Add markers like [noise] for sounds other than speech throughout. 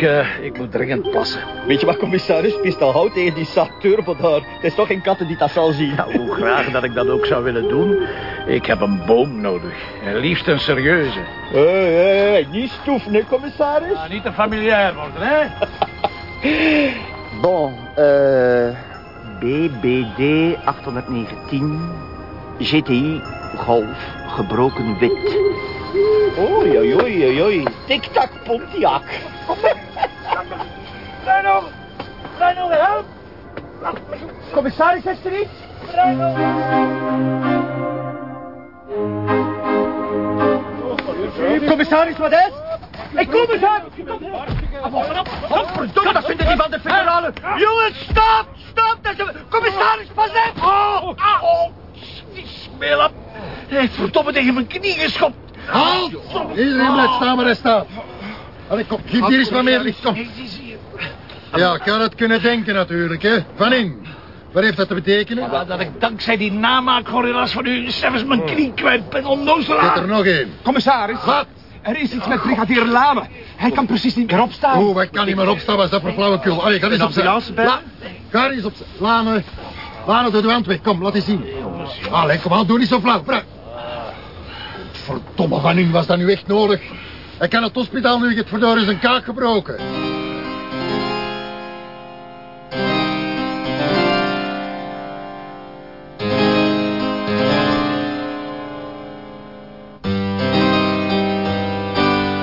Ik, uh, ik moet dringend plassen. Weet je wat, commissaris? Pist hout tegen die Saturbo daar. Het is toch geen katten die dat zal zien. Nou, hoe graag dat ik dat ook zou willen doen. Ik heb een boom nodig. En liefst een serieuze. Hé, hé, hé. Niet stoeven, hè, commissaris? Ja, niet te familiair worden, hè? [laughs] bon, eh... BBD 819... GTI Golf gebroken wit. Oei, oei, oei, oei. Tik-tak Pontiac. Reino! Reino, help! Commissaris, is er iets? Reino! Commissaris, wat is? Ik kom eens uit! Verdomme, dat zijn die van de federalen! Jongens, stop! Stop! Dat is Commissaris, pas op! Oh, oh, die smeel Hij heeft verdomme tegen mijn knie geschopt. Halt! Iedereen blijft staan waar hij staat. Allee, kom, geef hier eens wat meer licht, kom. Ja, ik had het kunnen denken natuurlijk, hè. Van in. Wat heeft dat te betekenen? Ja, dat ik dankzij die namaakgorillas van u zelfs mijn knie kwijt ben onnozelaar. Zit er nog één. Commissaris. Wat? Er is iets met brigadier Lame. Hij kan precies niet meer opstaan. Oh, hij kan niet meer opstaan, was dat voor flauwekul. Allee, ga eens op ambulance bellen? Ga eens op Lane. Lane, doe de wand weg. Kom, laat eens zien. Allee, kom aan, doe niet zo flauw. Vooruit. Verdomme van in, was dat nu echt nodig? Hij kan het hospitaal nu het verdorie zijn kaak gebroken.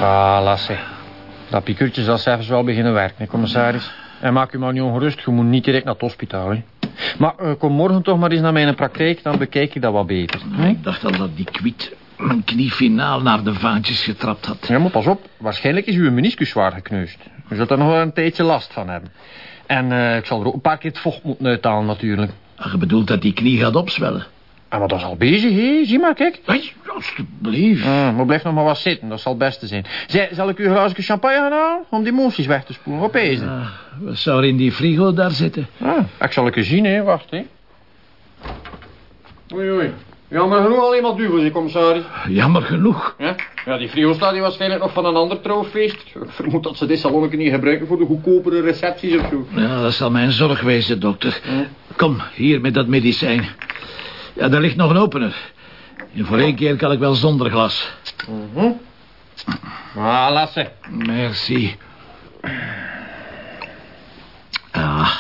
Ah, Lasse. Dat piekurtje zal zelfs wel beginnen werken, hè, commissaris. En maak u maar niet ongerust, je moet niet direct naar het hospitaal. Hè. Maar eh, kom morgen toch maar eens naar mijn praktijk, dan bekijk ik dat wat beter. Hè? Ik dacht al dat die kwiet mijn knie finaal naar de vaantjes getrapt had. Ja, maar pas op, waarschijnlijk is uw meniscus zwaar gekneusd. U zult er nog wel een tijdje last van hebben. En eh, ik zal er ook een paar keer het vocht moeten uithalen natuurlijk. Ah, Je bedoelt dat die knie gaat opzwellen? En wat dat is al bezig, hè? Zie maar, kijk. Hey, alstublieft. Ah, maar blijf nog maar wat zitten, dat zal het beste zijn. Zij, zal ik u een glaasje champagne gaan halen? Om die emoties weg te spoelen, opeens. Ah, wat zou er in die frigo daar zitten? Ah, ik zal het u zien, hè. Wacht, hè. Oei, oei. Jammer genoeg al iemand duvel, die commissaris. Jammer genoeg. Ja, ja die frigo staat hier waarschijnlijk nog van een ander trouwfeest. Ik vermoed dat ze dit salonnetje niet gebruiken voor de goedkopere recepties of zo. Ja, dat zal mijn zorg wezen, dokter. Kom, hier met dat medicijn. Ja, daar ligt nog een opener. En voor één keer kan ik wel zonder glas. Mhm. Ah, ze. Merci. Ah,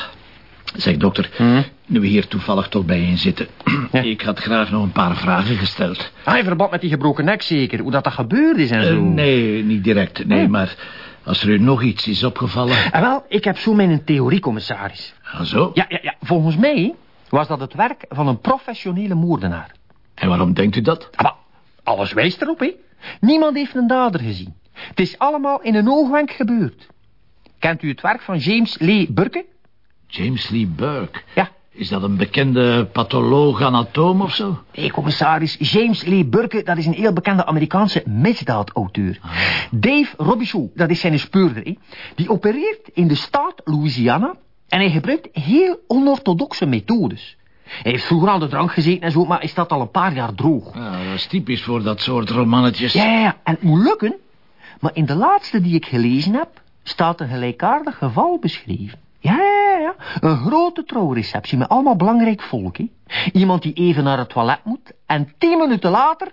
zeg dokter, Mhm. nu we hier toevallig toch bijeen zitten... [clears throat] Ja. ik had graag nog een paar vragen gesteld. Ah, in verband met die gebroken nek zeker. Hoe dat, dat gebeurd is en Eh, zo. nee, niet direct. Nee, Oh. maar als er u nog iets is opgevallen... En wel, ik heb zo mijn theorie, commissaris. Ah, zo? Ja, ja, ja. Volgens mij was dat het werk van een professionele moordenaar. En waarom denkt u dat? Ah, alles wijst erop, hè. Niemand heeft een dader gezien. Het is allemaal in een oogwenk gebeurd. Kent u het werk van James Lee Burke? James Lee Burke. Ja. Is dat een bekende patholoog-anatoom of zo? Nee, commissaris, James Lee Burke, dat is een heel bekende Amerikaanse misdaadauteur. Dave Robichaud, dat is zijn speurder, hè. Die opereert in de staat Louisiana en hij gebruikt heel onorthodoxe methodes. Hij heeft vroeger aan de drank gezeten en zo, maar is dat al een paar jaar droog. Ja, dat is typisch voor dat soort romannetjes. Ja, ja, ja, en het moet lukken. Maar in de laatste die ik gelezen heb, staat een gelijkaardig geval beschreven. Een grote trouwreceptie met allemaal belangrijk volk, hè. Iemand die even naar het toilet moet en tien minuten later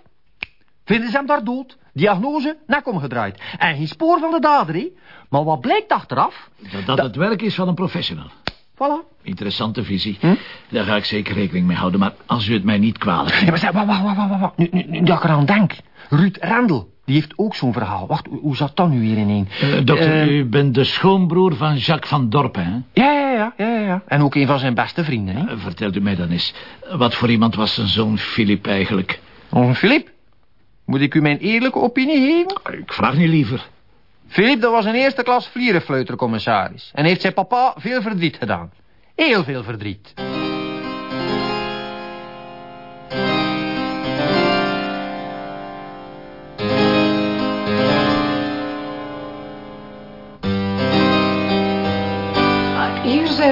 vinden ze hem daar dood. Diagnose, nek omgedraaid. En geen spoor van de dader, hè. Maar wat blijkt achteraf? Dat dat het werk is van een professional. Voilà. Interessante visie. Hm? Daar ga ik zeker rekening mee houden. Maar als u het mij niet kwalijk Ja, maar zeg, wacht, wacht, wacht, wacht. Nu, nu, nu dat ik eraan denk. Ruud Rendel, die heeft ook zo'n verhaal. Wacht, hoe- zat dat nu weer ineen? Eh, dokter, Eh, u bent de schoonbroer van Jacques van Dorpen, hè? Ja, ja, ja, ja. En ook een van zijn beste vrienden, hè? Eh, Vertelt u mij dan eens. Wat voor iemand was zijn zoon Philip eigenlijk? Onze Filip. Moet ik u mijn eerlijke opinie geven? Ik vraag niet liever. Filip, dat was een eerste klas vlierenfluitercommissaris. En heeft zijn papa veel verdriet gedaan. Heel veel verdriet.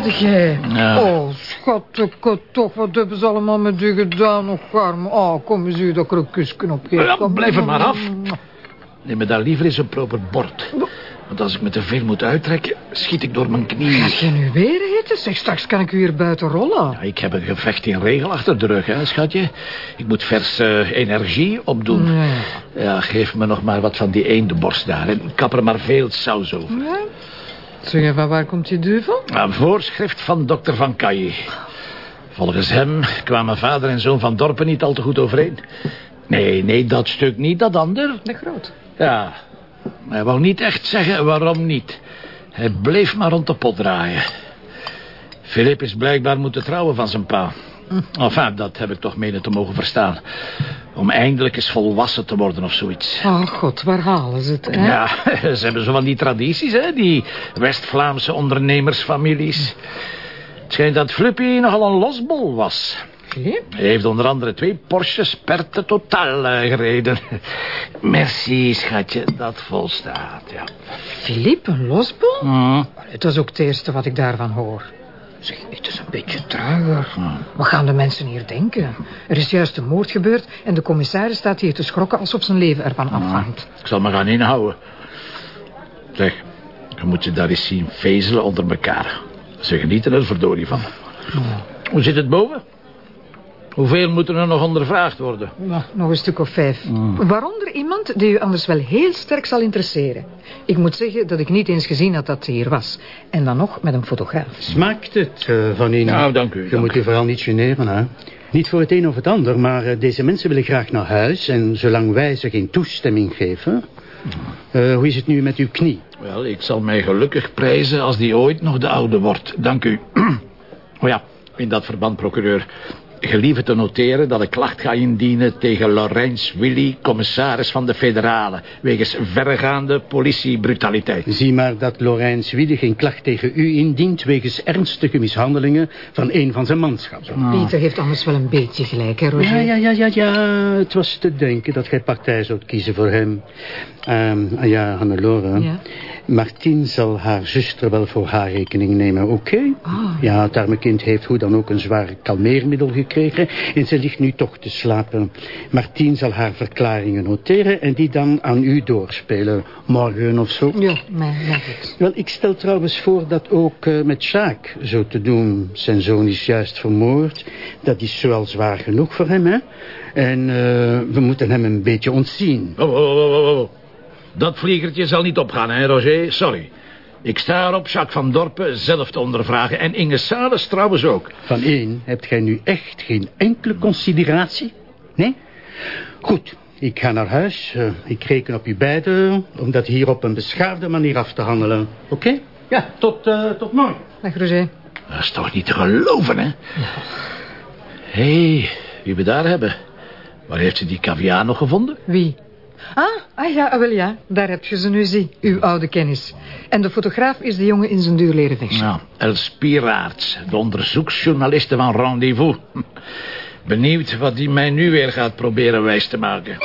Zit jij. Ja. Oh, schatje, toch, wat hebben ze allemaal met u gedaan, nog arm. Oh, kom eens u dat ik er een kusje op geef. Ja, blijf er maar af. Neem me daar liever eens een proper bord. Want als ik me te veel moet uittrekken, schiet ik door mijn knieën. Gaat je nu weer eten? Zeg, straks kan ik u hier buiten rollen. Ja, ik heb een gevecht in regel achter de rug, hè, schatje. Ik moet verse energie opdoen. Ja. Ja, geef me nog maar wat van die eendenborst daar. En kap er maar veel saus over. Zeg, van waar komt die duivel? Een voorschrift van dokter Van Kaaien. Volgens hem kwamen vader en zoon van Dorpen niet al te goed overeen. Nee, nee, dat stuk niet, dat ander. De groot. Ja, maar hij wou niet echt zeggen waarom niet. Hij bleef maar rond de pot draaien. Filip is blijkbaar moeten trouwen van zijn pa. Enfin, dat heb ik toch menen te mogen verstaan. Om eindelijk eens volwassen te worden of zoiets. Oh god, waar halen ze het, hè? Ja, [laughs] ze hebben zo van die tradities, hè? Die West-Vlaamse ondernemersfamilies. Het schijnt dat Flippy nogal een losbol was. Filip? Hij heeft onder andere twee Porsches per te totaal eh, gereden. [laughs] Merci, schatje, dat volstaat, ja. Filip, een losbol? Mm. Het is ook het eerste wat ik daarvan hoor. Zeg, het is een beetje trager. Wat gaan de mensen hier denken? Er is juist een moord gebeurd en de commissaris staat hier te schrokken alsof zijn leven ervan afhangt. Ik zal me gaan inhouden. Zeg, je moet je daar eens zien vezelen onder elkaar. Ze genieten er verdorie van. Hoe zit het boven? Hoeveel moeten er nog ondervraagd worden? Nou, nog een stuk of vijf. Waaronder iemand die u anders wel heel sterk zal interesseren. Ik moet zeggen dat ik niet eens gezien had dat ze hier was. En dan nog met een fotograaf. Smaakt het eh, van u? Nou, dank u, Je dank moet u. u vooral niet generen, hè. Niet voor het een of het ander, maar eh, deze mensen willen graag naar huis... en zolang wij ze geen toestemming geven... eh, hoe is het nu met uw knie? Wel, ik zal mij gelukkig prijzen als die ooit nog de oude wordt. Dank u. [clears throat] oh ja, in dat verband, procureur. Gelieve te noteren dat ik klacht ga indienen tegen Laurens Willy, commissaris van de federale, wegens verregaande politiebrutaliteit. Zie maar dat Laurens Wiede geen klacht tegen u indient... wegens ernstige mishandelingen van een van zijn manschappen. Pieter heeft anders wel een beetje gelijk, hè, Roger? Ja, ja, ja, ja, ja. Het was te denken dat gij partij zoudt kiezen voor hem. Ehm, ah ja, Hannelore. Ja. Martien zal haar zuster wel voor haar rekening nemen, oké? Ah. Ja, het arme kind heeft hoe dan ook een zwaar kalmeermiddel gekregen... en ze ligt nu toch te slapen. Martien zal haar verklaringen noteren... en die dan aan u doorspelen, morgen of zo. Ja, goed. Wel, ik stel trouwens voor dat ook eh, met Sjaak zo te doen. Zijn zoon is juist vermoord. Dat is zoal zwaar genoeg voor hem, hè? En eh, we moeten hem een beetje ontzien. Oh, oh, oh. Dat vliegertje zal niet opgaan, hè, Roger? Sorry. Ik sta erop Jacques van Dorpen zelf te ondervragen. En Inge Sales trouwens ook. Van één hebt gij nu echt geen enkele consideratie? Nee? Goed, ik ga naar huis. Eh, ik reken op u beiden om dat hier op een beschaafde manier af te handelen. Oké? Ja, tot, eh, tot morgen. Dag, Roger. Dat is toch niet te geloven, hè? Hé, hey, wie we daar hebben. Waar heeft ze die caviar nog gevonden? Wie? Ah, ah ja, ah, wel ja. Daar heb je ze nu, zie. Uw oude kennis. En de fotograaf is de jongen in zijn duur leren vechten. Nou, Els Pieraerts, de onderzoeksjournaliste van Rendezvous. [laughs] Benieuwd wat die mij nu weer gaat proberen wijs te maken.